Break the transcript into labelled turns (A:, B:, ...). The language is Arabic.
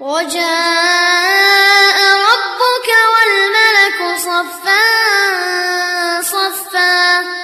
A: وجاء ربك والملك صفا صفا